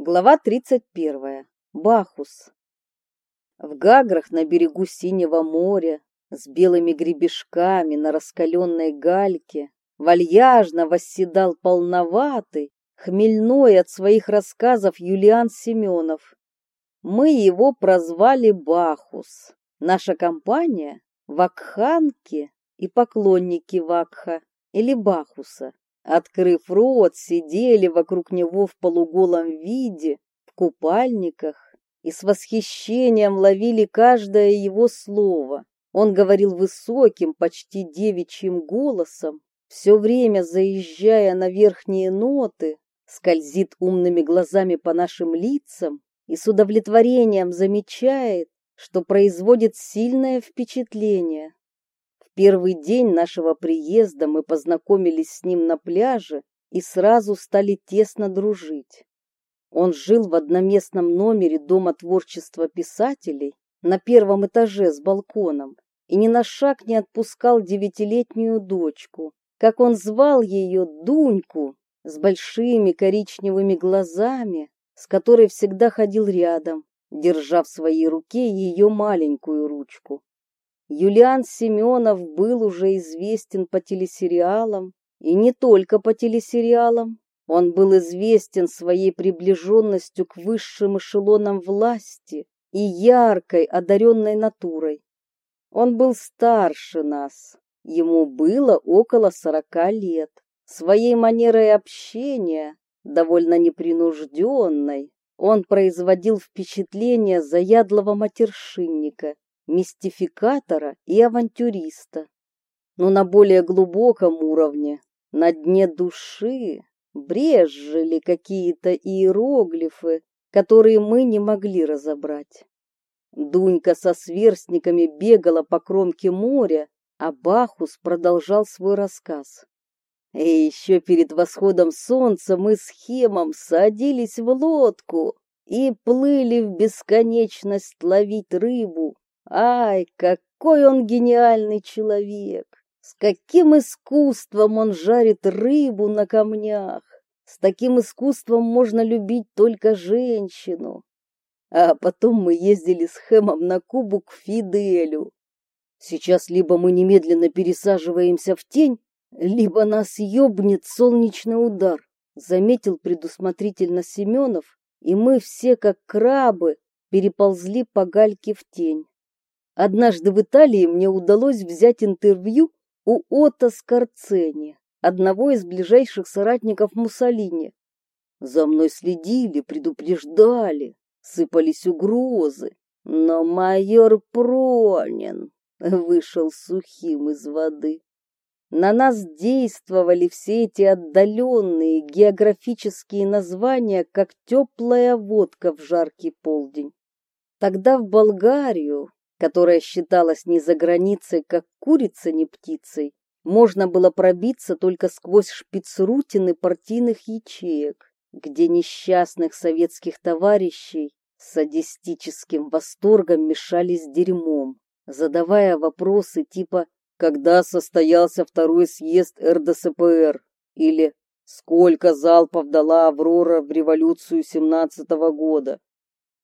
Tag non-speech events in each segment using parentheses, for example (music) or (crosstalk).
Глава 31. Бахус. В Гаграх на берегу Синего моря, с белыми гребешками на раскаленной гальке, вальяжно восседал полноватый, хмельной от своих рассказов Юлиан Семенов. Мы его прозвали Бахус. Наша компания — Вакханки и поклонники Вакха или Бахуса. Открыв рот, сидели вокруг него в полуголом виде, в купальниках, и с восхищением ловили каждое его слово. Он говорил высоким, почти девичьим голосом, все время заезжая на верхние ноты, скользит умными глазами по нашим лицам и с удовлетворением замечает, что производит сильное впечатление первый день нашего приезда мы познакомились с ним на пляже и сразу стали тесно дружить. Он жил в одноместном номере Дома творчества писателей на первом этаже с балконом и ни на шаг не отпускал девятилетнюю дочку, как он звал ее Дуньку, с большими коричневыми глазами, с которой всегда ходил рядом, держа в своей руке ее маленькую ручку. Юлиан Семенов был уже известен по телесериалам, и не только по телесериалам. Он был известен своей приближенностью к высшим эшелонам власти и яркой, одаренной натурой. Он был старше нас, ему было около сорока лет. Своей манерой общения, довольно непринужденной, он производил впечатление заядлого матершинника мистификатора и авантюриста. Но на более глубоком уровне, на дне души, брежжили какие-то иероглифы, которые мы не могли разобрать. Дунька со сверстниками бегала по кромке моря, а Бахус продолжал свой рассказ. И еще перед восходом солнца мы с Хемом садились в лодку и плыли в бесконечность ловить рыбу, Ай, какой он гениальный человек! С каким искусством он жарит рыбу на камнях! С таким искусством можно любить только женщину. А потом мы ездили с Хэмом на Кубу к Фиделю. Сейчас либо мы немедленно пересаживаемся в тень, либо нас ёбнет солнечный удар, заметил предусмотрительно Семенов, и мы все, как крабы, переползли по гальке в тень. Однажды в Италии мне удалось взять интервью у Отто Скорцени, одного из ближайших соратников Муссолини. За мной следили, предупреждали, сыпались угрозы, но майор Пронин вышел сухим из воды. На нас действовали все эти отдаленные географические названия, как теплая водка в жаркий полдень. Тогда в Болгарию которая считалась не за границей, как курица не птицей, можно было пробиться только сквозь шпицрутины партийных ячеек, где несчастных советских товарищей с садистическим восторгом мешали с дерьмом, задавая вопросы типа «Когда состоялся второй съезд РДСПР?» или «Сколько залпов дала Аврора в революцию семнадцатого года?»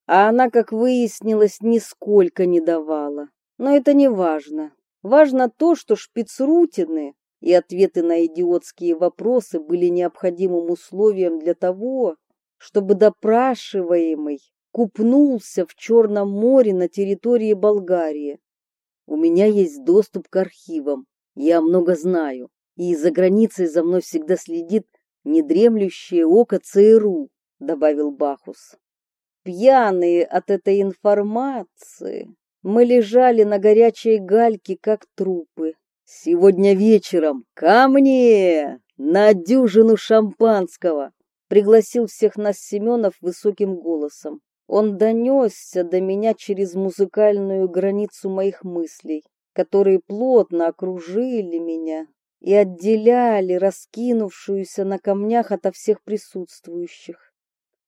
А она, как выяснилось, нисколько не давала. Но это не важно. Важно то, что шпицрутины и ответы на идиотские вопросы были необходимым условием для того, чтобы допрашиваемый купнулся в Черном море на территории Болгарии. У меня есть доступ к архивам, я много знаю, и за границей за мной всегда следит недремлющее око ЦРУ, добавил Бахус. Пьяные от этой информации, мы лежали на горячей гальке, как трупы. Сегодня вечером ко мне на дюжину шампанского пригласил всех нас Семенов высоким голосом. Он донесся до меня через музыкальную границу моих мыслей, которые плотно окружили меня и отделяли раскинувшуюся на камнях ото всех присутствующих.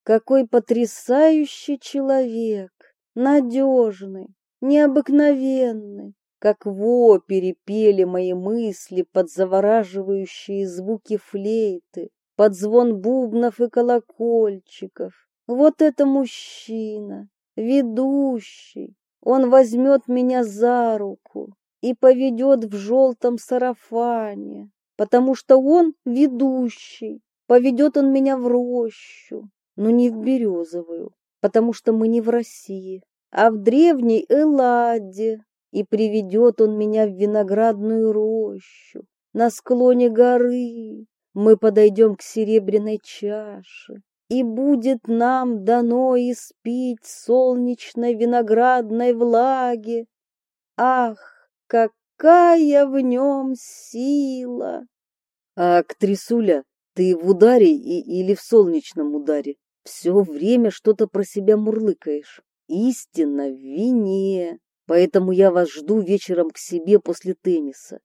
Какой потрясающий человек, надежный, необыкновенный, как в опере пели мои мысли под завораживающие звуки флейты, под звон бубнов и колокольчиков, Вот это мужчина, ведущий. Он возьмет меня за руку и поведет в желтом сарафане, потому что он ведущий. Поведет он меня в рощу, но не в березовую, потому что мы не в России, а в древней Элладе, и приведет он меня в виноградную рощу на склоне горы. Мы подойдем к серебряной чаше, и будет нам дано испить солнечной виноградной влаги. Ах, какая в нем сила! А актрисуля, ты в ударе и, или в солнечном ударе? Все время что-то про себя мурлыкаешь. Истинно в вине. Поэтому я вас жду вечером к себе после тенниса.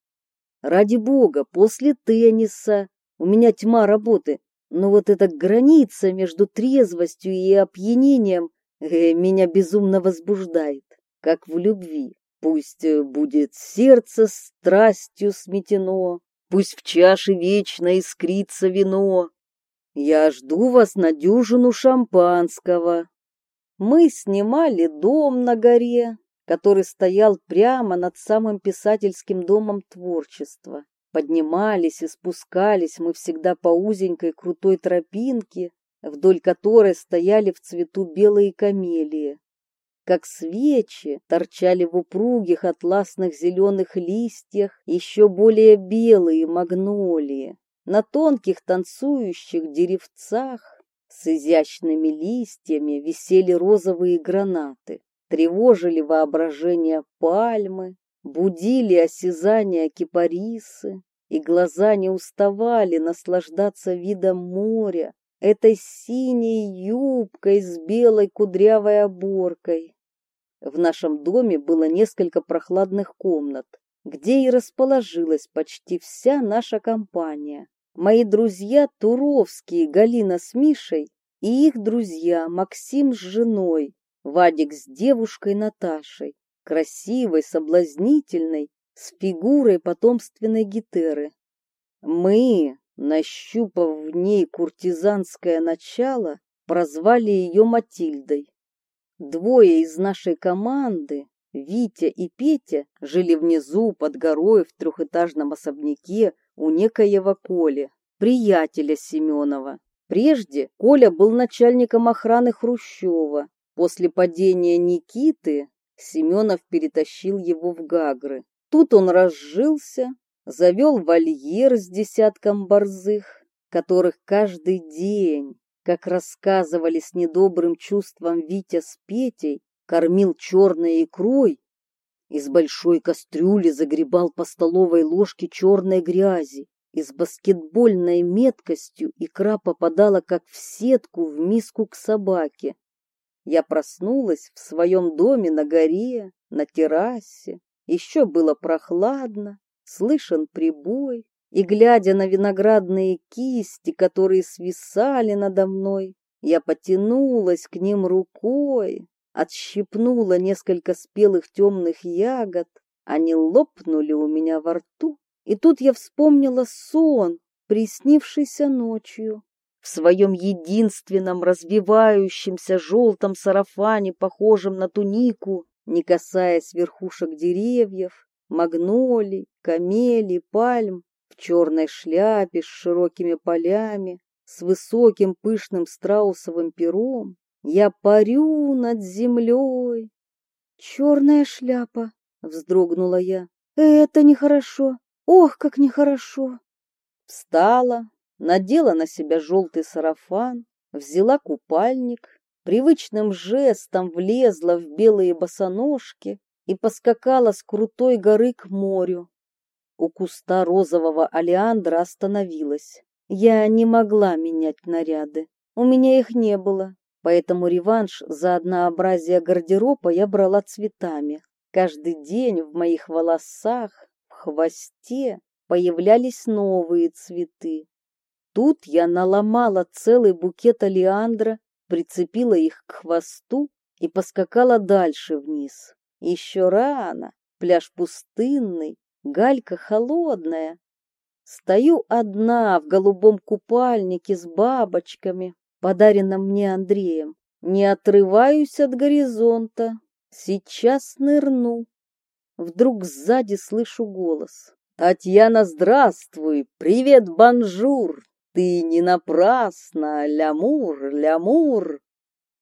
Ради бога, после тенниса. У меня тьма работы. Но вот эта граница между трезвостью и опьянением э, меня безумно возбуждает, как в любви. Пусть э, будет сердце страстью сметено, пусть в чаше вечно искрится вино. Я жду вас на дюжину шампанского. Мы снимали дом на горе, который стоял прямо над самым писательским домом творчества. Поднимались и спускались мы всегда по узенькой крутой тропинке, вдоль которой стояли в цвету белые камелии. Как свечи торчали в упругих атласных зеленых листьях еще более белые магнолии. На тонких танцующих деревцах с изящными листьями висели розовые гранаты, тревожили воображение пальмы, будили осязание кипарисы, и глаза не уставали наслаждаться видом моря, этой синей юбкой с белой кудрявой оборкой. В нашем доме было несколько прохладных комнат, где и расположилась почти вся наша компания. Мои друзья Туровские, Галина с Мишей, и их друзья Максим с женой, Вадик с девушкой Наташей, красивой, соблазнительной, с фигурой потомственной гитеры. Мы, нащупав в ней куртизанское начало, прозвали ее Матильдой. Двое из нашей команды, Витя и Петя, жили внизу под горой в трехэтажном особняке у некоего Коли, приятеля Семенова. Прежде Коля был начальником охраны Хрущева. После падения Никиты Семенов перетащил его в Гагры. Тут он разжился, завел вольер с десятком борзых, которых каждый день, как рассказывали с недобрым чувством Витя с Петей, кормил черной икрой, из большой кастрюли загребал по столовой ложке черной грязи, и с баскетбольной меткостью икра попадала, как в сетку, в миску к собаке. Я проснулась в своем доме на горе, на террасе. Еще было прохладно, слышен прибой, и, глядя на виноградные кисти, которые свисали надо мной, я потянулась к ним рукой, отщипнула несколько спелых темных ягод, они лопнули у меня во рту, и тут я вспомнила сон, приснившийся ночью. В своем единственном развивающемся желтом сарафане, похожем на тунику, не касаясь верхушек деревьев, магнолий, камелий, пальм, в черной шляпе с широкими полями, с высоким пышным страусовым пером, я парю над землей. Черная шляпа, вздрогнула я. Это нехорошо. Ох, как нехорошо. Встала, надела на себя желтый сарафан, взяла купальник, привычным жестом влезла в белые босоножки и поскакала с крутой горы к морю. У куста розового алиандра остановилась. Я не могла менять наряды. У меня их не было, поэтому реванш за однообразие гардероба я брала цветами. Каждый день в моих волосах, в хвосте появлялись новые цветы. Тут я наломала целый букет алиандра, прицепила их к хвосту и поскакала дальше вниз. Еще рано, пляж пустынный, галька холодная. Стою одна в голубом купальнике с бабочками, подаренном мне Андреем. Не отрываюсь от горизонта. Сейчас нырну. Вдруг сзади слышу голос. «Татьяна, здравствуй! Привет, bonjour! Ты не напрасно, l'amour, l'amour!»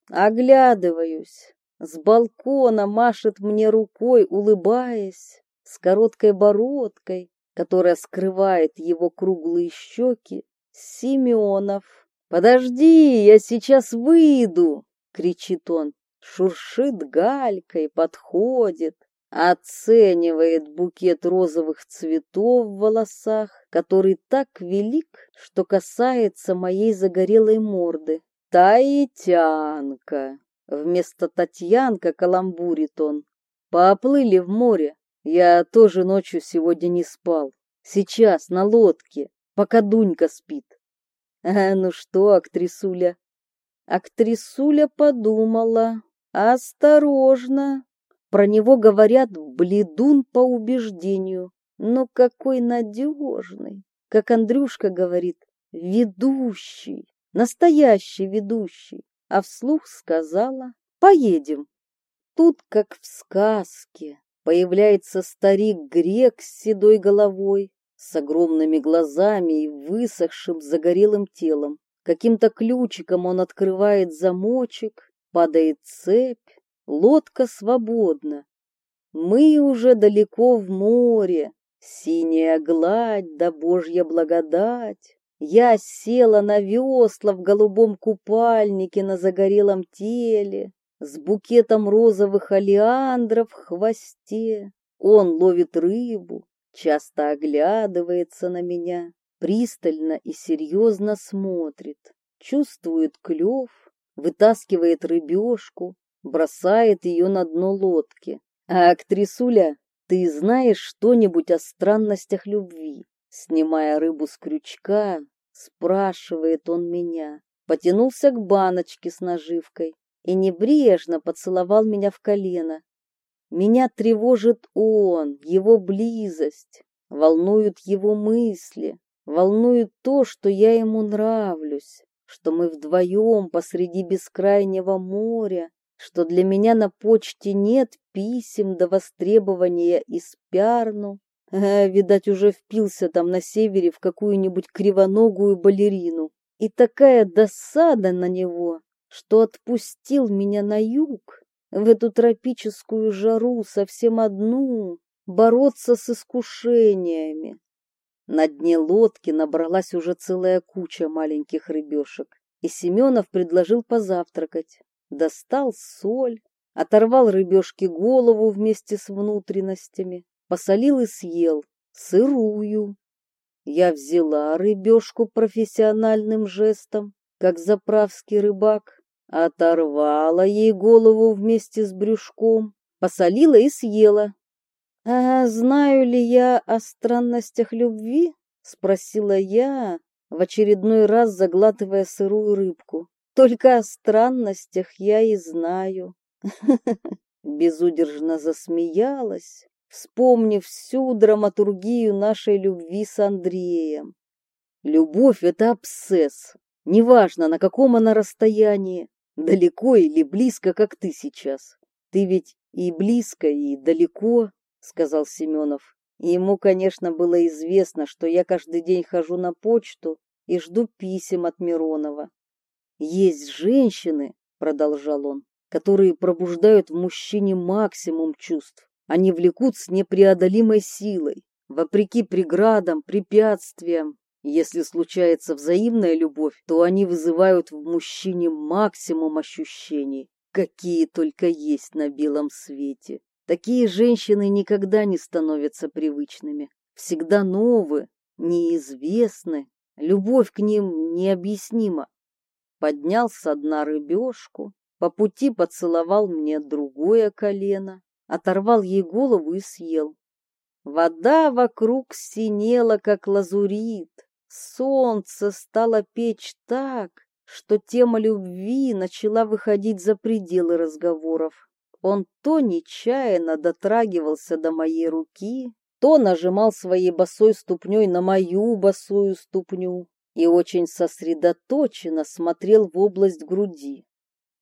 Оглядываюсь. С балкона машет мне рукой, улыбаясь, с короткой бородкой, которая скрывает его круглые щеки, Семенов. «Подожди, я сейчас выйду!» — кричит он. Шуршит галькой, подходит, оценивает букет розовых цветов в волосах, который так велик, что касается моей загорелой морды. Таитянка. Вместо Татьянка каламбурит он. Поплыли в море. Я тоже ночью сегодня не спал. Сейчас на лодке, пока Дунька спит. А, ну что, актрисуля? Актрисуля подумала. Осторожно. Про него говорят бледун по убеждению. Но какой надежный. Как Андрюшка говорит, ведущий, настоящий ведущий. А вслух сказала, поедем. Тут, как в сказке, появляется старик-грек с седой головой, с огромными глазами и высохшим загорелым телом. Каким-то ключиком он открывает замочек, падает цепь, лодка свободна. Мы уже далеко в море, синяя гладь да божья благодать. Я села на весла в голубом купальнике на загорелом теле, с букетом розовых олеандров в хвосте. Он ловит рыбу, часто оглядывается на меня, пристально и серьезно смотрит, чувствует клев, вытаскивает рыбешку, бросает ее на дно лодки. А актрисуля, ты знаешь что-нибудь о странностях любви? Снимая рыбу с крючка, спрашивает он меня. Потянулся к баночке с наживкой и небрежно поцеловал меня в колено. Меня тревожит он, его близость, волнуют его мысли, волнует то, что я ему нравлюсь, что мы вдвоем посреди бескрайнего моря, что для меня на почте нет писем до востребования из Пярну. А, видать, уже впился там на севере в какую-нибудь кривоногую балерину. И такая досада на него, что отпустил меня на юг, в эту тропическую жару совсем одну, бороться с искушениями. На дне лодки набралась уже целая куча маленьких рыбешек, и Семенов предложил позавтракать. Достал соль, оторвал рыбешке голову вместе с внутренностями, посолил и съел, сырую. Я взяла рыбешку профессиональным жестом, как заправский рыбак, Оторвала ей голову вместе с брюшком, посолила и съела. «А знаю ли я о странностях любви?» — спросила я, в очередной раз заглатывая сырую рыбку. «Только о странностях я и знаю». (laughs) Безудержно засмеялась, вспомнив всю драматургию нашей любви с Андреем. Любовь — это абсцесс, неважно, на каком она расстоянии, далеко или близко, как ты сейчас. Ты ведь и близко, и далеко, сказал Семенов. Ему, конечно, было известно, что я каждый день хожу на почту и жду писем от Миронова. Есть женщины, продолжал он, которые пробуждают в мужчине максимум чувств. Они влекут с непреодолимой силой, вопреки преградам, препятствиям, если случается взаимная любовь, то они вызывают в мужчине максимум ощущений, какие только есть на белом свете. Такие женщины никогда не становятся привычными, всегда новые, неизвестны, любовь к ним необъяснима. Поднял со дна рыбешку, по пути поцеловал мне другое колено, оторвал ей голову и съел. Вода вокруг синела, как лазурит, Солнце стало печь так, что тема любви начала выходить за пределы разговоров. Он то нечаянно дотрагивался до моей руки, то нажимал своей босой ступней на мою босую ступню, и очень сосредоточенно смотрел в область груди.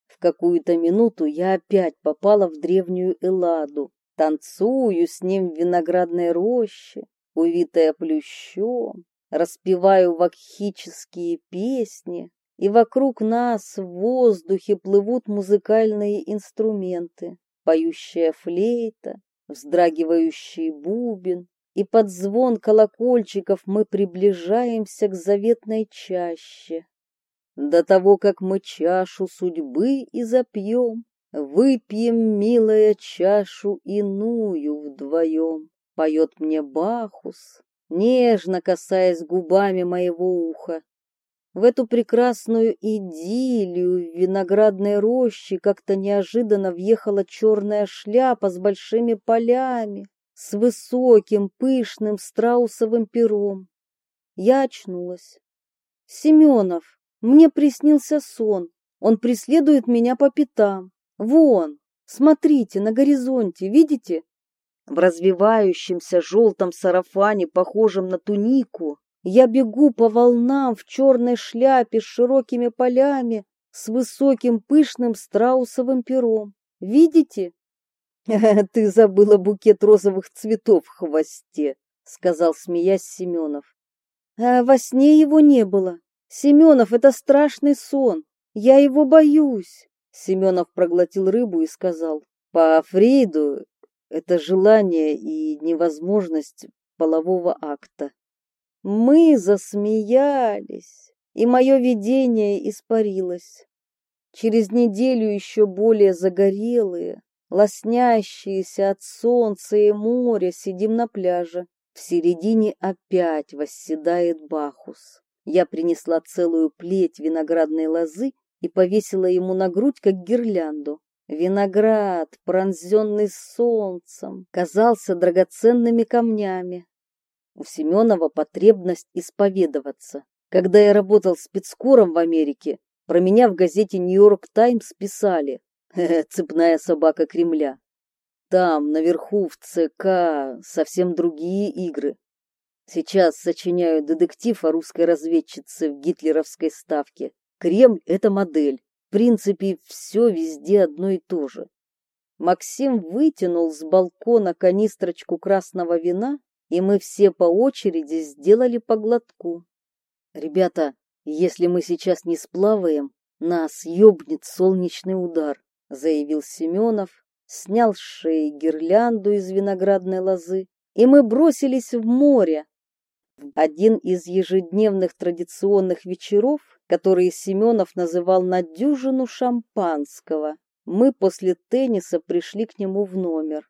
В какую-то минуту я опять попала в древнюю Элладу, танцую с ним в виноградной роще, увитая плющом, распеваю вакхические песни, и вокруг нас в воздухе плывут музыкальные инструменты, поющая флейта, вздрагивающий бубен, и под звон колокольчиков мы приближаемся к заветной чаще. До того, как мы чашу судьбы и запьем, выпьем, милая, чашу иную вдвоем, поет мне Бахус, нежно касаясь губами моего уха. В эту прекрасную идиллию в виноградной роще как-то неожиданно въехала черная шляпа с большими полями, с высоким пышным страусовым пером. Я очнулась. Семенов, мне приснился сон. Он преследует меня по пятам. Вон, смотрите, на горизонте, видите? В развивающемся желтом сарафане, похожем на тунику, я бегу по волнам в черной шляпе с широкими полями, с высоким пышным страусовым пером. Видите? (laughs) Ты забыла букет розовых цветов в хвосте, сказал, смеясь Семенов. А во сне его не было. Семенов, это страшный сон. Я его боюсь. Семенов проглотил рыбу и сказал. По Фрейду это желание и невозможность полового акта. Мы засмеялись, и мое видение испарилось. Через неделю еще более загорелые, лоснящиеся от солнца и моря, сидим на пляже. В середине опять восседает Бахус. Я принесла целую плеть виноградной лозы и повесила ему на грудь, как гирлянду. Виноград, пронзенный солнцем, казался драгоценными камнями. У Семенова потребность исповедоваться. Когда я работал спецкором в Америке, про меня в газете «Нью-Йорк Таймс» писали (laughs) «Цепная собака Кремля». Там, наверху, в ЦК, совсем другие игры. Сейчас сочиняю детектив о русской разведчице в гитлеровской ставке. Кремль — это модель. В принципе, все везде одно и то же. Максим вытянул с балкона канистрочку красного вина и мы все по очереди сделали по глотку. Ребята, если мы сейчас не сплаваем, нас ёбнет солнечный удар, заявил Семенов, снял с шеи гирлянду из виноградной лозы, и мы бросились в море. Один из ежедневных традиционных вечеров, которые Семенов называл на дюжину шампанского, мы после тенниса пришли к нему в номер.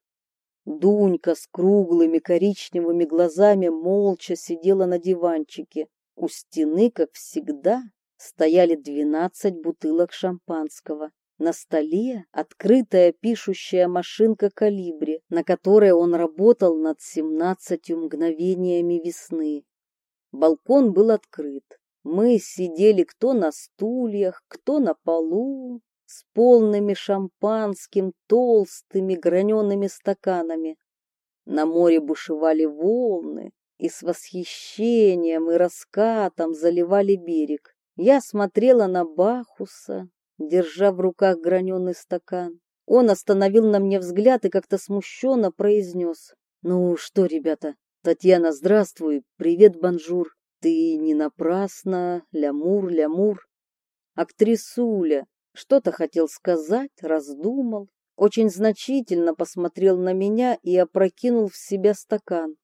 Дунька с круглыми коричневыми глазами молча сидела на диванчике. У стены, как всегда, стояли двенадцать бутылок шампанского. На столе открытая пишущая машинка «Калибри», на которой он работал над семнадцатью мгновениями весны. Балкон был открыт. Мы сидели кто на стульях, кто на полу, с полными шампанским толстыми гранеными стаканами. На море бушевали волны и с восхищением и раскатом заливали берег. Я смотрела на Бахуса, держа в руках граненый стакан. Он остановил на мне взгляд и как-то смущенно произнес. «Ну что, ребята, Татьяна, здравствуй, привет, bonjour. Ты не напрасно, l'amour, l'amour. Актрисуля, что-то хотел сказать, раздумал, очень значительно посмотрел на меня и опрокинул в себя стакан.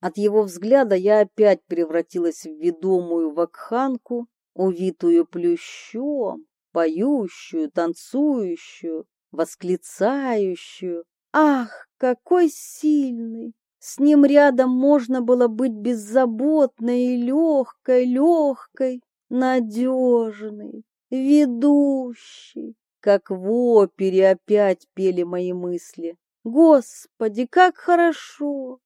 От его взгляда я опять превратилась в ведомую вакханку, увитую плющом, поющую, танцующую, восклицающую. Ах, какой сильный! С ним рядом можно было быть беззаботной и легкой, легкой, надежной, ведущий, как в опере опять пели мои мысли. Господи, как хорошо!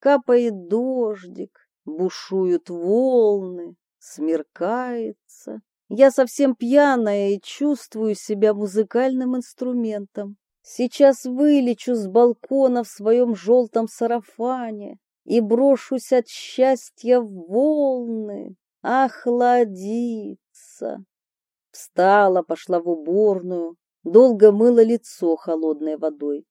Капает дождик, бушуют волны, смеркается. Я совсем пьяная и чувствую себя музыкальным инструментом. Сейчас вылечу с балкона в своем желтом сарафане и брошусь от счастья в волны, охладиться. Встала, пошла в уборную, долго мыла лицо холодной водой.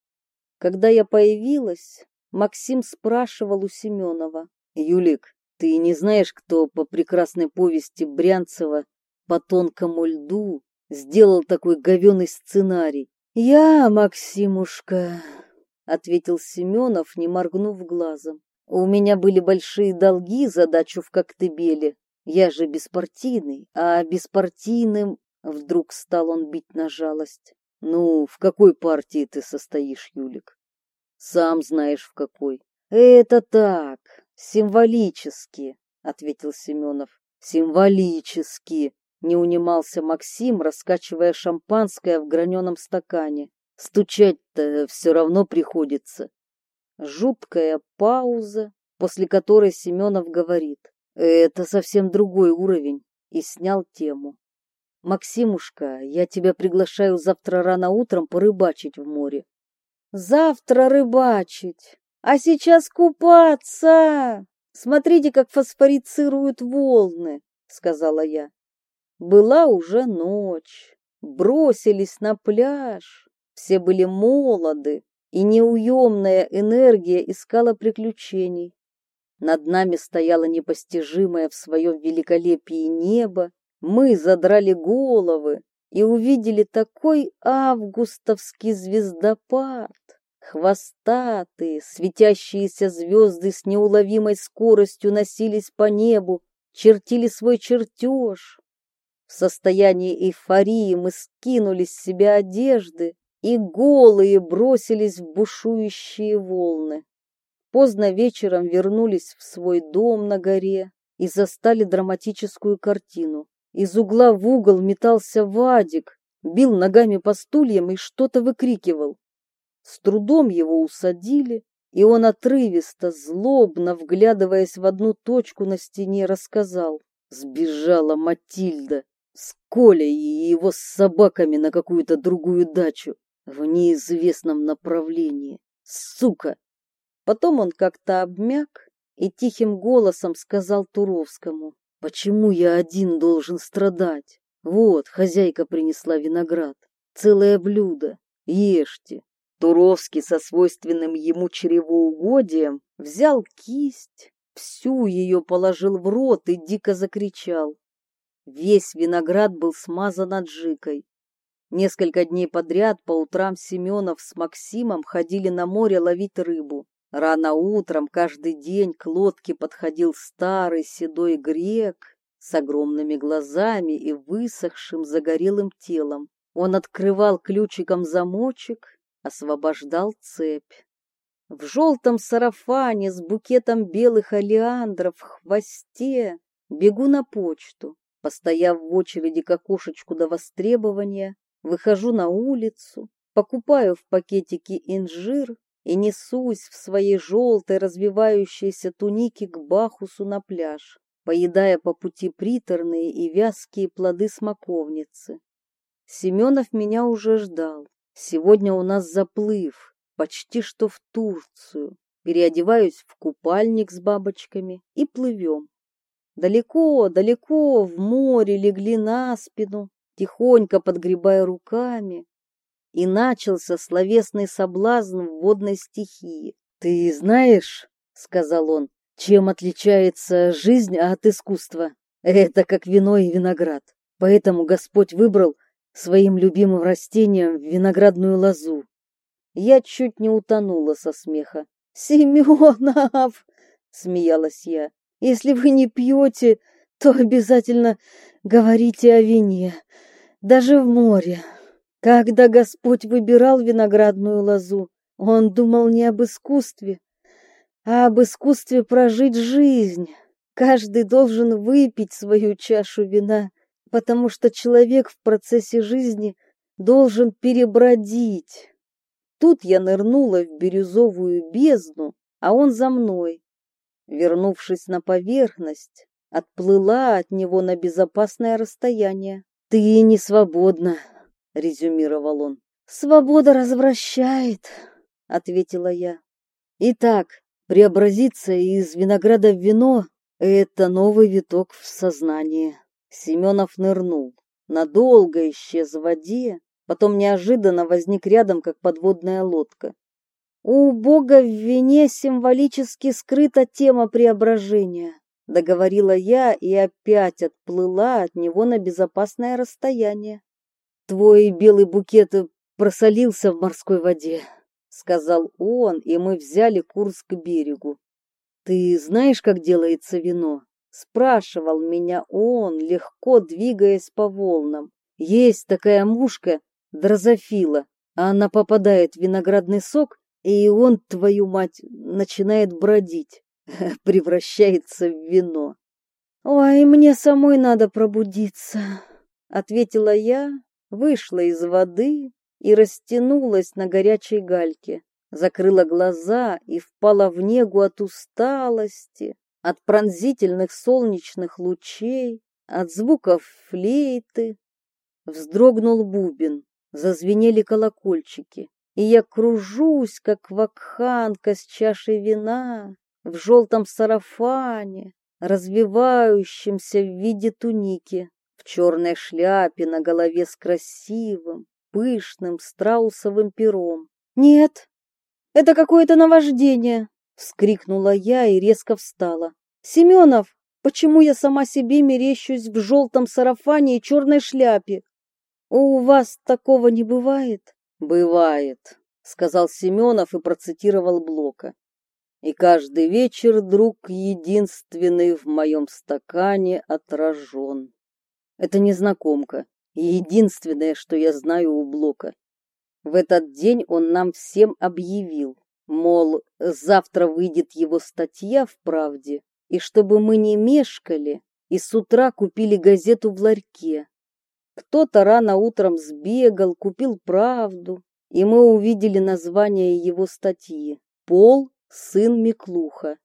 Когда я появилась, Максим спрашивал у Семенова. «Юлик, ты не знаешь, кто по прекрасной повести Брянцева по тонкому льду сделал такой говеный сценарий?» «Я, Максимушка», — ответил Семенов, не моргнув глазом. «У меня были большие долги за дачу в Коктебеле. Я же беспартийный, а беспартийным Вдруг стал он бить на жалость. Ну, в какой партии ты состоишь, Юлик? Сам знаешь, в какой. Это так, символически, ответил Семенов. Символически, не унимался Максим, раскачивая шампанское в граненом стакане. Стучать-то все равно приходится. Жуткая пауза, после которой Семенов говорит. Это совсем другой уровень, и снял тему. Максимушка, я тебя приглашаю завтра рано утром порыбачить в море. Завтра рыбачить, а сейчас купаться. Смотрите, как фосфорицируют волны, сказала я. Была уже ночь. Бросились на пляж. Все были молоды, и неуемная энергия искала приключений. Над нами стояло непостижимое в своем великолепии небо, мы задрали головы и увидели такой августовский звездопад. Хвостатые, светящиеся звезды с неуловимой скоростью носились по небу, чертили свой чертеж. Состоянии эйфории мы скинули с себя одежды и голые бросились в бушующие волны. Поздно вечером вернулись в свой дом на горе и застали драматическую картину. Из угла в угол метался Вадик, бил ногами по стульям и что-то выкрикивал. С трудом его усадили, и он отрывисто, злобно, вглядываясь в одну точку на стене, рассказал. Сбежала Матильда с Колей и его с собаками на какую-то другую дачу в неизвестном направлении. Сука! Потом он как-то обмяк и тихим голосом сказал Туровскому. Почему я один должен страдать? Вот, хозяйка принесла виноград. Целое блюдо. Ешьте. Туровский со свойственным ему чревоугодием взял кисть, всю ее положил в рот и дико закричал. Весь виноград был смазан аджикой. Несколько дней подряд по утрам Семенов с Максимом ходили на море ловить рыбу. Рано утром каждый день к лодке подходил старый седой грек с огромными глазами и высохшим загорелым телом. Он открывал ключиком замочек, освобождал цепь. В желтом сарафане с букетом белых олеандров в хвосте бегу на почту. Постояв в очереди к окошечку до востребования, выхожу на улицу, покупаю в пакетике инжир, и несусь в своей желтой развивающейся тунике к Бахусу на пляж, поедая по пути приторные и вязкие плоды смоковницы. Семенов меня уже ждал. Сегодня у нас заплыв, почти что в Турцию. Переодеваюсь в купальник с бабочками и плывем. Далеко, далеко в море легли на спину, тихонько подгребая руками, и начался словесный соблазн в водной стихии. «Ты знаешь, — сказал он, — чем отличается жизнь от искусства? Это как вино и виноград. Поэтому Господь выбрал своим любимым растением виноградную лозу. Я чуть не утонула со смеха. «Семенов!» — смеялась я. «Если вы не пьете, то обязательно говорите о вине, даже в море». Когда Господь выбирал виноградную лозу, он думал не об искусстве, а об искусстве прожить жизнь. Каждый должен выпить свою чашу вина, потому что человек в процессе жизни должен перебродить. Тут я нырнула в бирюзовую бездну, а он за мной. Вернувшись на поверхность, отплыла от него на безопасное расстояние. «Ты не свободна», резюмировал он. Свобода развращает, ответила я. Итак, преобразиться из винограда в вино Это новый виток в сознании. Семенов нырнул. Надолго исчез в воде, потом неожиданно возник рядом, как подводная лодка. У Бога в вине символически скрыта тема преображения, договорила я и опять отплыла от него на безопасное расстояние. Твой белый букет просолился в морской воде, сказал он, и мы взяли курс к берегу. Ты знаешь, как делается вино? спрашивал меня он, легко двигаясь по волнам. Есть такая мушка, дрозофила, она попадает в виноградный сок, и он, твою мать, начинает бродить, (laughs) превращается в вино. «Ой, мне самой надо пробудиться», — ответила я, вышла из воды и растянулась на горячей гальке, закрыла глаза и впала в негу от усталости, от пронзительных солнечных лучей, от звуков флейты. Вздрогнул бубен, зазвенели колокольчики, и я кружусь, как вакханка с чашей вина, в желтом сарафане, развивающемся в виде туники, в черной шляпе на голове с красивым, пышным страусовым пером. «Нет, это какое-то наваждение!» Вскрикнула я и резко встала. «Семенов, почему я сама себе мерещусь в желтом сарафане и черной шляпе? У вас такого не бывает?» «Бывает», — сказал Семенов и процитировал Блока. «И каждый вечер друг единственный в моем стакане отражен». Это незнакомка, единственное, что я знаю у Блока. В этот день он нам всем объявил, Мол, завтра выйдет его статья в «Правде», и чтобы мы не мешкали, и с утра купили газету в ларьке. Кто-то рано утром сбегал, купил «Правду», и мы увидели название его статьи «Пол, сын Миклуха».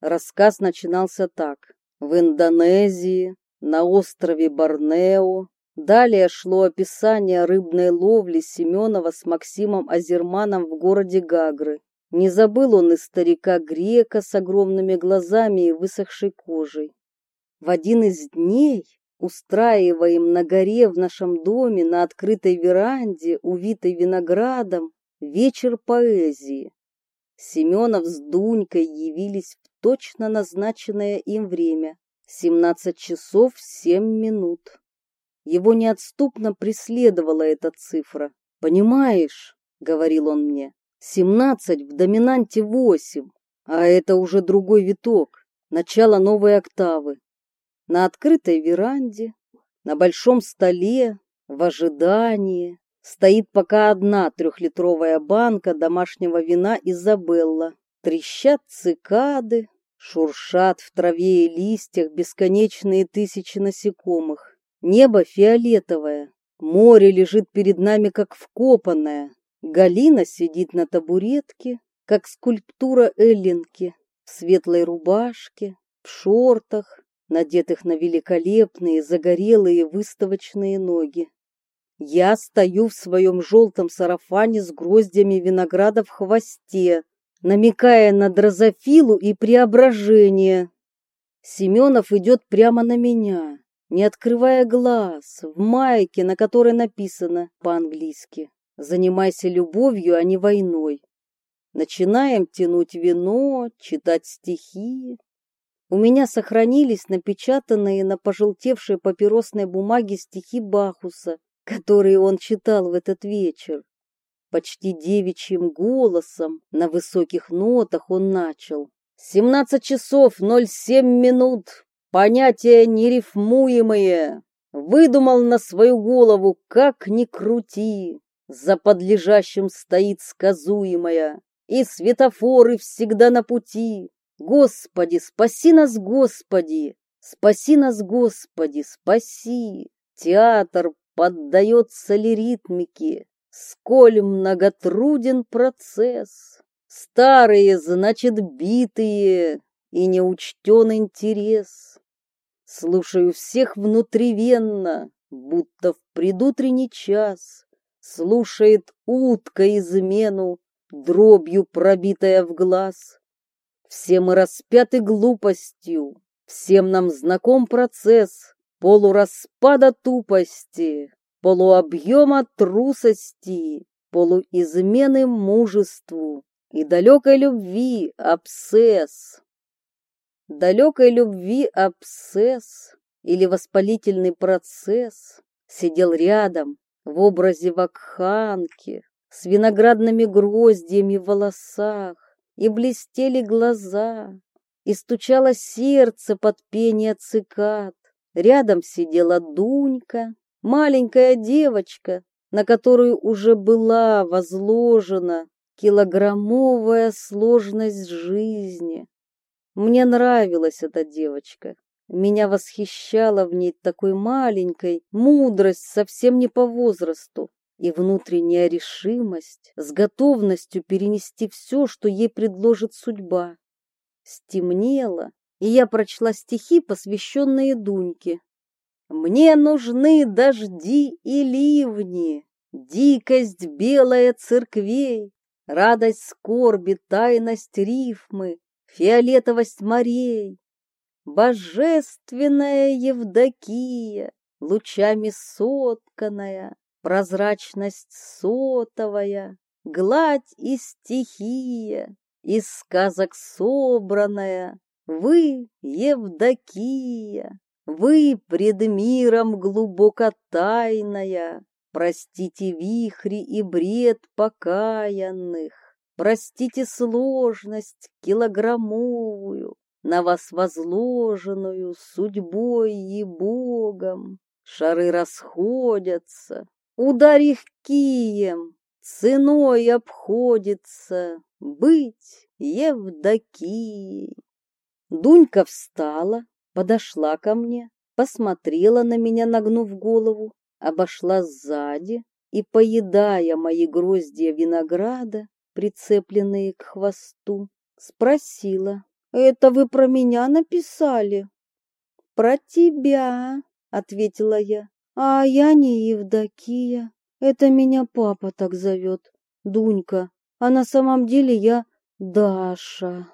Рассказ начинался так. В Индонезии, на острове Борнео, Далее шло описание рыбной ловли Семенова с Максимом Азерманом в городе Гагры. Не забыл он и старика грека с огромными глазами и высохшей кожей. В один из дней, устраиваем на горе в нашем доме на открытой веранде, увитой виноградом, вечер поэзии. Семенов с Дунькой явились в точно назначенное им время — 17 часов 7 минут. Его неотступно преследовала эта цифра. «Понимаешь», — говорил он мне, Семнадцать в доминанте восемь, а это уже другой виток, начало новой октавы. На открытой веранде, на большом столе, в ожидании, стоит пока одна трехлитровая банка домашнего вина Изабелла. Трещат цикады, шуршат в траве и листьях бесконечные тысячи насекомых. Небо фиолетовое, море лежит перед нами как вкопанное, Галина сидит на табуретке, как скульптура Эллинки, в светлой рубашке, в шортах, надетых на великолепные загорелые выставочные ноги. Я стою в своем желтом сарафане с гроздями винограда в хвосте, намекая на дрозофилу и преображение. Семенов идет прямо на меня, не открывая глаз, в майке, на которой написано по-английски Занимайся любовью, а не войной. Начинаем тянуть вино, читать стихи. У меня сохранились напечатанные на пожелтевшей папиросной бумаге стихи Бахуса, которые он читал в этот вечер. Почти девичьим голосом, на высоких нотах он начал. «Семнадцать часов ноль семь минут. Понятия нерифмуемые. Выдумал на свою голову, как ни крути. За подлежащим стоит сказуемая, и светофоры всегда на пути. Господи, спаси нас, Господи! Спаси нас, Господи, спаси! Театр поддается ли ритмике, сколь многотруден процесс. Старые, значит, битые, и неучтен интерес. Слушаю всех внутривенно, будто в предутренний час слушает утка измену, дробью пробитая в глаз. Все мы распяты глупостью, Всем нам знаком процесс полураспада тупости, полуобъема трусости, полуизмены мужеству и далекой любви абсцесс. Далекой любви абсцесс или воспалительный процесс сидел рядом в образе вакханки с виноградными гроздьями в волосах, и блестели глаза, и стучало сердце под пение цикад. Рядом сидела Дунька, маленькая девочка, на которую уже была возложена килограммовая сложность жизни. Мне нравилась эта девочка. Меня восхищала в ней такой маленькой мудрость совсем не по возрасту и внутренняя решимость с готовностью перенести все, что ей предложит судьба. Стемнело, и я прочла стихи, посвященные Дуньке. «Мне нужны дожди и ливни, дикость белая церквей, радость скорби, тайность рифмы, фиолетовость морей, божественная Евдокия, лучами сотканная, прозрачность сотовая, гладь и стихия, из сказок собранная, вы, Евдокия, вы пред миром глубоко тайная, простите вихри и бред покаянных, простите сложность килограммовую, на вас возложенную судьбой и Богом. Шары расходятся, удар их кием, ценой обходится быть Евдокией. Дунька встала, подошла ко мне, посмотрела на меня, нагнув голову, обошла сзади и, поедая мои гроздья винограда, прицепленные к хвосту, спросила, «Это вы про меня написали?» «Про тебя», — ответила я. «А я не Евдокия. Это меня папа так зовет, Дунька. А на самом деле я Даша».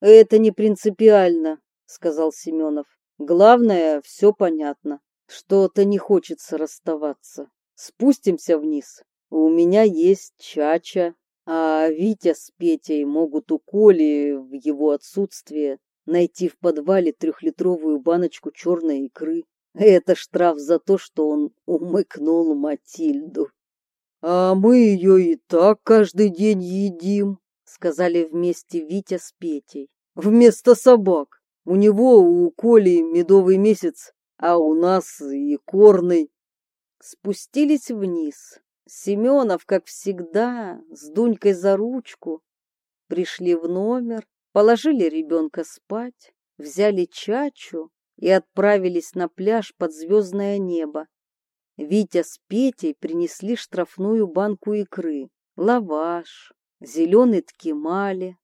«Это не принципиально», — сказал Семенов. «Главное, все понятно. Что-то не хочется расставаться. Спустимся вниз. У меня есть чача, а Витя с Петей могут у Коли в его отсутствие найти в подвале трехлитровую баночку черной икры. Это штраф за то, что он умыкнул Матильду. «А мы ее и так каждый день едим», — сказали вместе Витя с Петей. «Вместо собак. У него, у Коли, медовый месяц, а у нас и корный». Спустились вниз. Семенов, как всегда, с Дунькой за ручку, пришли в номер, положили ребенка спать, взяли чачу и отправились на пляж под звездное небо. Витя с Петей принесли штрафную банку икры, лаваш, зеленый ткемали.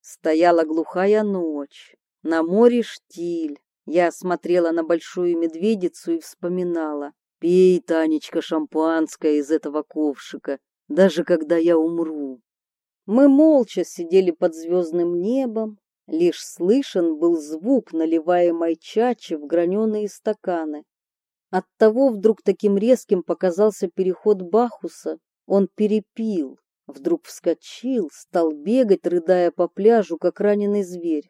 Стояла глухая ночь, на море штиль. Я смотрела на большую медведицу и вспоминала. Пей, Танечка, шампанское из этого ковшика, даже когда я умру. Мы молча сидели под звездным небом, Лишь слышен был звук наливаемой чачи в граненые стаканы. Оттого вдруг таким резким показался переход Бахуса. Он перепил, вдруг вскочил, стал бегать, рыдая по пляжу, как раненый зверь.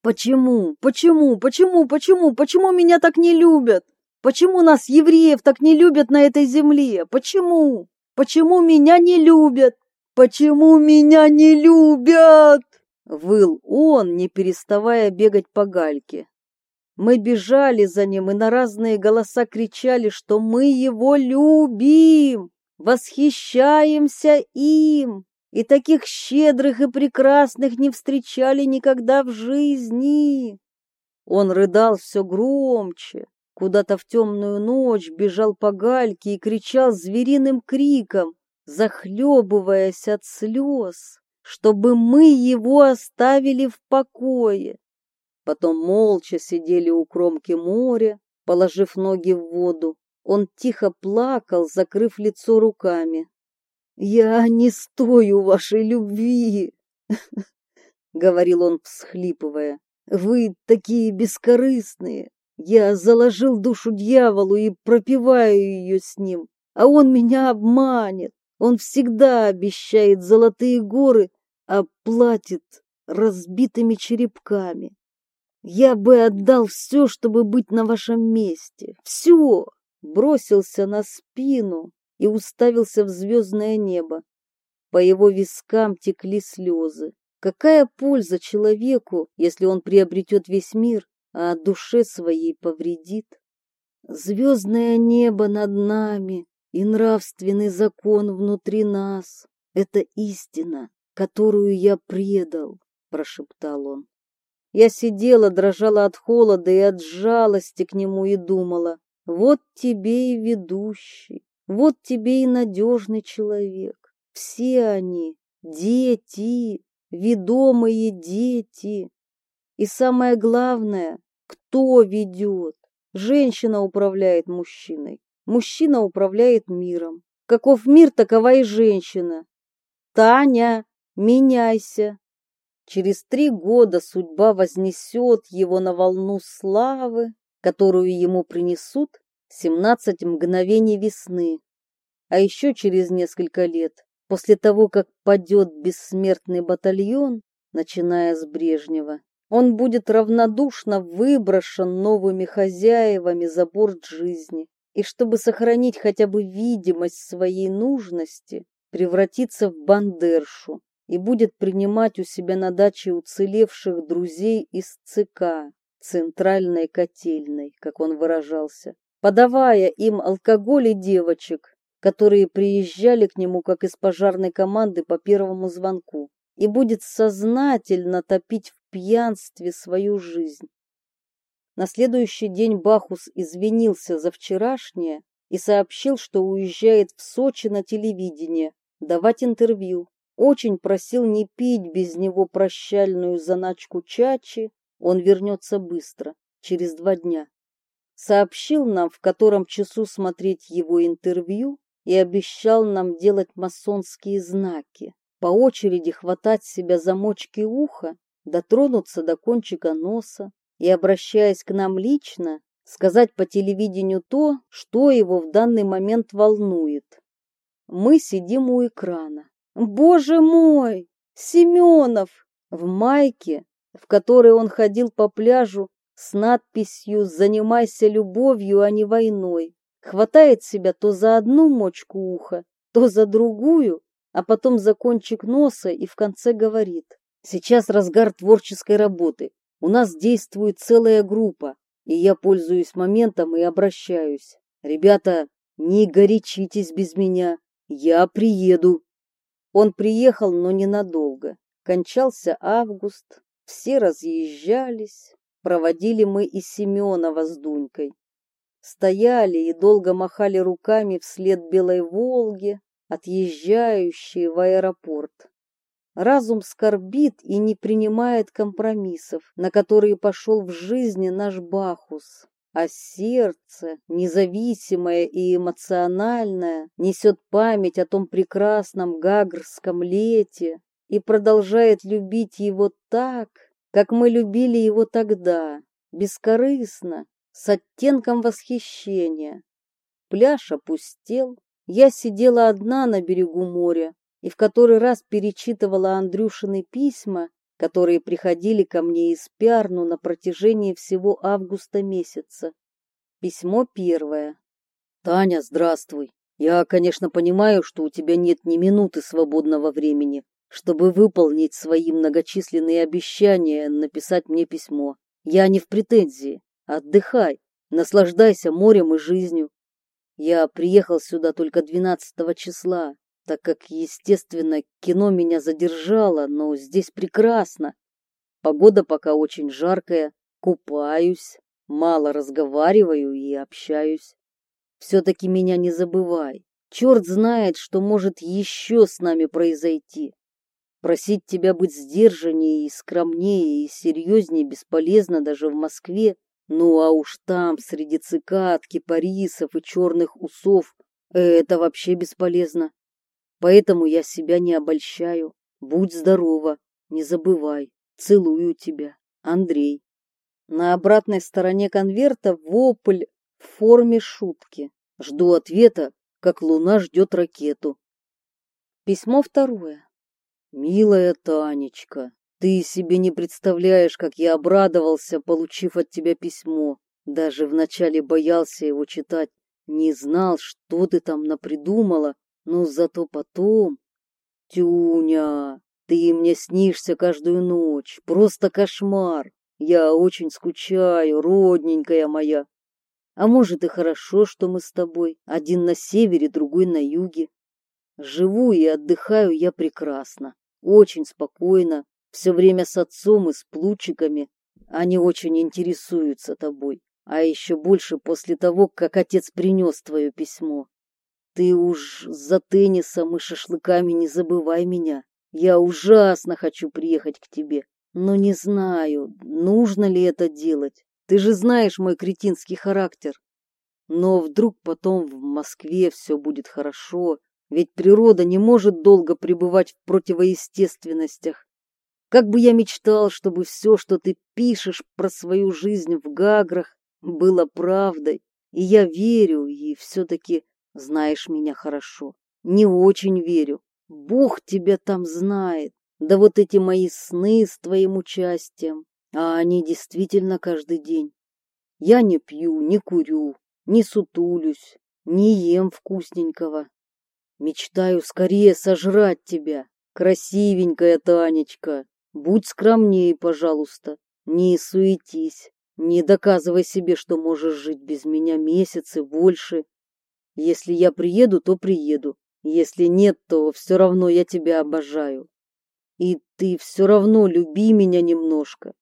«Почему? Почему? Почему? Почему? Почему меня так не любят? Почему нас, евреев, так не любят на этой земле? Почему? Почему меня не любят? Почему меня не любят?» Выл он, не переставая бегать по гальке. Мы бежали за ним и на разные голоса кричали, что мы его любим, восхищаемся им, и таких щедрых и прекрасных не встречали никогда в жизни. Он рыдал все громче, куда-то в темную ночь бежал по гальке и кричал звериным криком, захлебываясь от слез чтобы мы его оставили в покое. Потом молча сидели у кромки моря, положив ноги в воду. Он тихо плакал, закрыв лицо руками. «Я не стою вашей любви!» — говорил он, всхлипывая. Вы такие бескорыстные. Я заложил душу дьяволу и пропиваю ее с ним, а он меня обманет. Он всегда обещает золотые горы, а платит разбитыми черепками. Я бы отдал все, чтобы быть на вашем месте. Все! Бросился на спину и уставился в звездное небо. По его вискам текли слезы. Какая польза человеку, если он приобретет весь мир, а душе своей повредит? Звездное небо над нами и нравственный закон внутри нас — это истина, которую я предал, — прошептал он. Я сидела, дрожала от холода и от жалости к нему и думала, вот тебе и ведущий, вот тебе и надежный человек. Все они — дети, ведомые дети. И самое главное, кто ведет? Женщина управляет мужчиной, мужчина управляет миром. Каков мир, такова и женщина. Таня, меняйся. Через три года судьба вознесет его на волну славы, которую ему принесут семнадцать мгновений весны. А еще через несколько лет После того, как падет бессмертный батальон, начиная с Брежнева, он будет равнодушно выброшен новыми хозяевами за борт жизни. И чтобы сохранить хотя бы видимость своей нужности, превратится в бандершу и будет принимать у себя на даче уцелевших друзей из ЦК, центральной котельной, как он выражался, подавая им алкоголь и девочек, которые приезжали к нему как из пожарной команды по первому звонку, и будет сознательно топить в пьянстве свою жизнь. На следующий день Бахус извинился за вчерашнее и сообщил, что уезжает в Сочи на телевидение давать интервью. Очень просил не пить без него прощальную заначку чачи, он вернется быстро, через два дня. Сообщил нам, в котором часу смотреть его интервью, и обещал нам делать масонские знаки, по очереди хватать себя за мочки уха, дотронуться до кончика носа и, обращаясь к нам лично, сказать по телевидению то, что его в данный момент волнует. Мы сидим у экрана. Боже мой! Семенов! В майке, в которой он ходил по пляжу с надписью «Занимайся любовью, а не войной» хватает себя то за одну мочку уха, то за другую, а потом за кончик носа и в конце говорит. Сейчас разгар творческой работы. У нас действует целая группа, и я пользуюсь моментом и обращаюсь. Ребята, не горячитесь без меня. Я приеду. Он приехал, но ненадолго. Кончался август, все разъезжались. Проводили мы и Семенова с Дунькой стояли и долго махали руками вслед белой Волге, отъезжающей в аэропорт. Разум скорбит и не принимает компромиссов, на которые пошел в жизни наш Бахус, а сердце, независимое и эмоциональное, несет память о том прекрасном гагрском лете и продолжает любить его так, как мы любили его тогда, бескорыстно, с оттенком восхищения. Пляж опустел, я сидела одна на берегу моря и в который раз перечитывала Андрюшины письма, которые приходили ко мне из Пярну на протяжении всего августа месяца. Письмо первое. «Таня, здравствуй. Я, конечно, понимаю, что у тебя нет ни минуты свободного времени, чтобы выполнить свои многочисленные обещания написать мне письмо. Я не в претензии. Отдыхай, наслаждайся морем и жизнью. Я приехал сюда только 12 числа, так как, естественно, кино меня задержало, но здесь прекрасно. Погода пока очень жаркая, купаюсь, мало разговариваю и общаюсь. Все-таки меня не забывай. Черт знает, что может еще с нами произойти. Просить тебя быть сдержаннее и скромнее и серьезнее бесполезно даже в Москве, ну а уж там, среди цикад, кипарисов и черных усов, это вообще бесполезно. Поэтому я себя не обольщаю. Будь здорова, не забывай. Целую тебя. Андрей. На обратной стороне конверта вопль в форме шутки. Жду ответа, как луна ждет ракету. Письмо второе. Милая Танечка, ты себе не представляешь, как я обрадовался, получив от тебя письмо. Даже вначале боялся его читать, не знал, что ты там напридумала, но зато потом... Тюня, ты мне снишься каждую ночь, просто кошмар. Я очень скучаю, родненькая моя. А может и хорошо, что мы с тобой, один на севере, другой на юге. Живу и отдыхаю я прекрасно, очень спокойно, все время с отцом и с плучиками. Они очень интересуются тобой, а еще больше после того, как отец принес твое письмо. Ты уж за теннисом и шашлыками не забывай меня. Я ужасно хочу приехать к тебе, но не знаю, нужно ли это делать. Ты же знаешь мой кретинский характер. Но вдруг потом в Москве все будет хорошо, ведь природа не может долго пребывать в противоестественностях. Как бы я мечтал, чтобы все, что ты пишешь про свою жизнь в Гаграх, было правдой. И я верю, и все-таки знаешь меня хорошо. Не очень верю. Бог тебя там знает. Да вот эти мои сны с твоим участием, а они действительно каждый день. Я не пью, не курю, не сутулюсь, не ем вкусненького. Мечтаю скорее сожрать тебя, красивенькая Танечка. Будь скромнее, пожалуйста, не суетись, не доказывай себе, что можешь жить без меня месяцы больше. Если я приеду, то приеду, если нет, то все равно я тебя обожаю. И ты все равно люби меня немножко.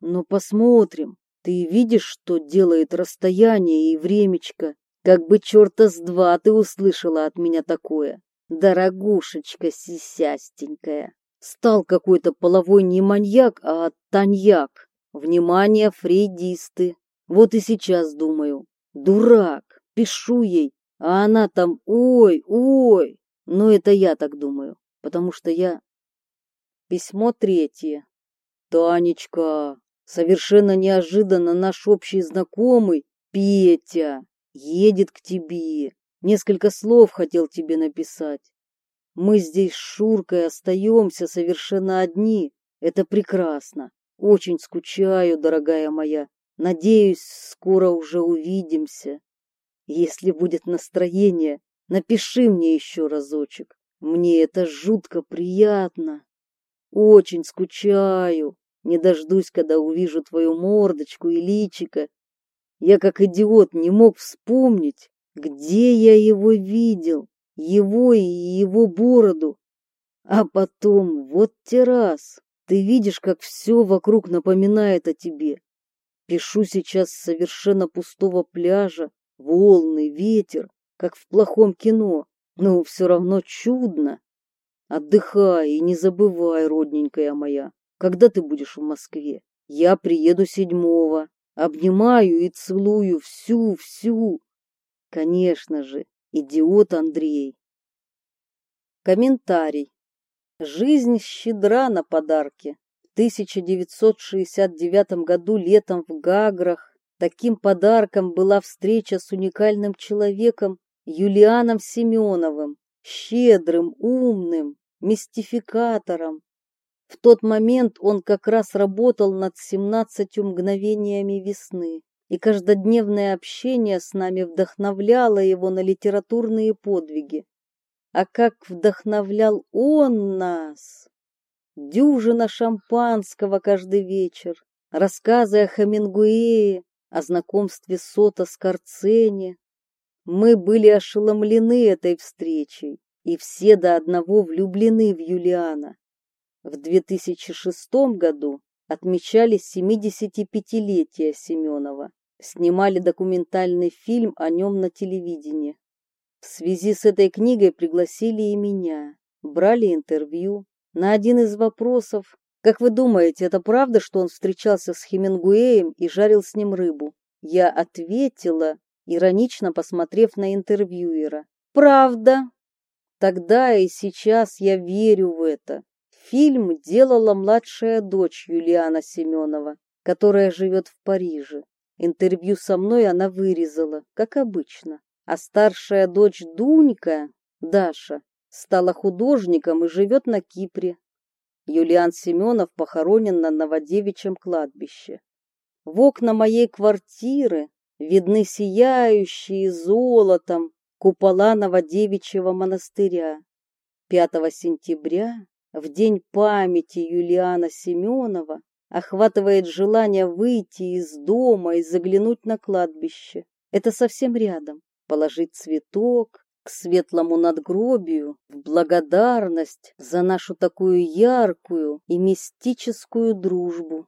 Но посмотрим. Ты видишь, что делает расстояние и времечко? Как бы черта с два ты услышала от меня такое. Дорогушечка сисястенькая. Стал какой-то половой не маньяк, а таньяк. Внимание, фрейдисты. Вот и сейчас думаю. Дурак. Пишу ей. А она там ой, ой. Но это я так думаю. Потому что я Письмо третье. Танечка, совершенно неожиданно наш общий знакомый, Петя, едет к тебе. Несколько слов хотел тебе написать. Мы здесь с Шуркой остаемся совершенно одни. Это прекрасно. Очень скучаю, дорогая моя. Надеюсь, скоро уже увидимся. Если будет настроение, напиши мне еще разочек. Мне это жутко приятно. Очень скучаю. Не дождусь, когда увижу твою мордочку и личико. Я, как идиот, не мог вспомнить, где я его видел, его и его бороду. А потом, вот террас, ты видишь, как все вокруг напоминает о тебе. Пишу сейчас с совершенно пустого пляжа, волны, ветер, как в плохом кино, но все равно чудно. Отдыхай и не забывай, родненькая моя, когда ты будешь в Москве. Я приеду седьмого, обнимаю и целую всю-всю. Конечно же, идиот Андрей. Комментарий. Жизнь щедра на подарки. В 1969 году летом в Гаграх таким подарком была встреча с уникальным человеком Юлианом Семеновым, щедрым, умным, мистификатором. В тот момент он как раз работал над семнадцатью мгновениями весны, и каждодневное общение с нами вдохновляло его на литературные подвиги. А как вдохновлял он нас! Дюжина шампанского каждый вечер, рассказы о Хемингуэе, о знакомстве Сота с Карцене, мы были ошеломлены этой встречей и все до одного влюблены в Юлиана. В 2006 году отмечали 75-летие Семенова. Снимали документальный фильм о нем на телевидении. В связи с этой книгой пригласили и меня. Брали интервью. На один из вопросов, как вы думаете, это правда, что он встречался с Хемингуэем и жарил с ним рыбу? Я ответила, иронично посмотрев на интервьюера. «Правда. Тогда и сейчас я верю в это. Фильм делала младшая дочь Юлиана Семенова, которая живет в Париже. Интервью со мной она вырезала, как обычно. А старшая дочь Дунька, Даша, стала художником и живет на Кипре. Юлиан Семенов похоронен на Новодевичьем кладбище. В окна моей квартиры видны сияющие золотом купола Новодевичьего монастыря. 5 сентября, в день памяти Юлиана Семенова, охватывает желание выйти из дома и заглянуть на кладбище. Это совсем рядом. Положить цветок, к светлому надгробию в благодарность за нашу такую яркую и мистическую дружбу.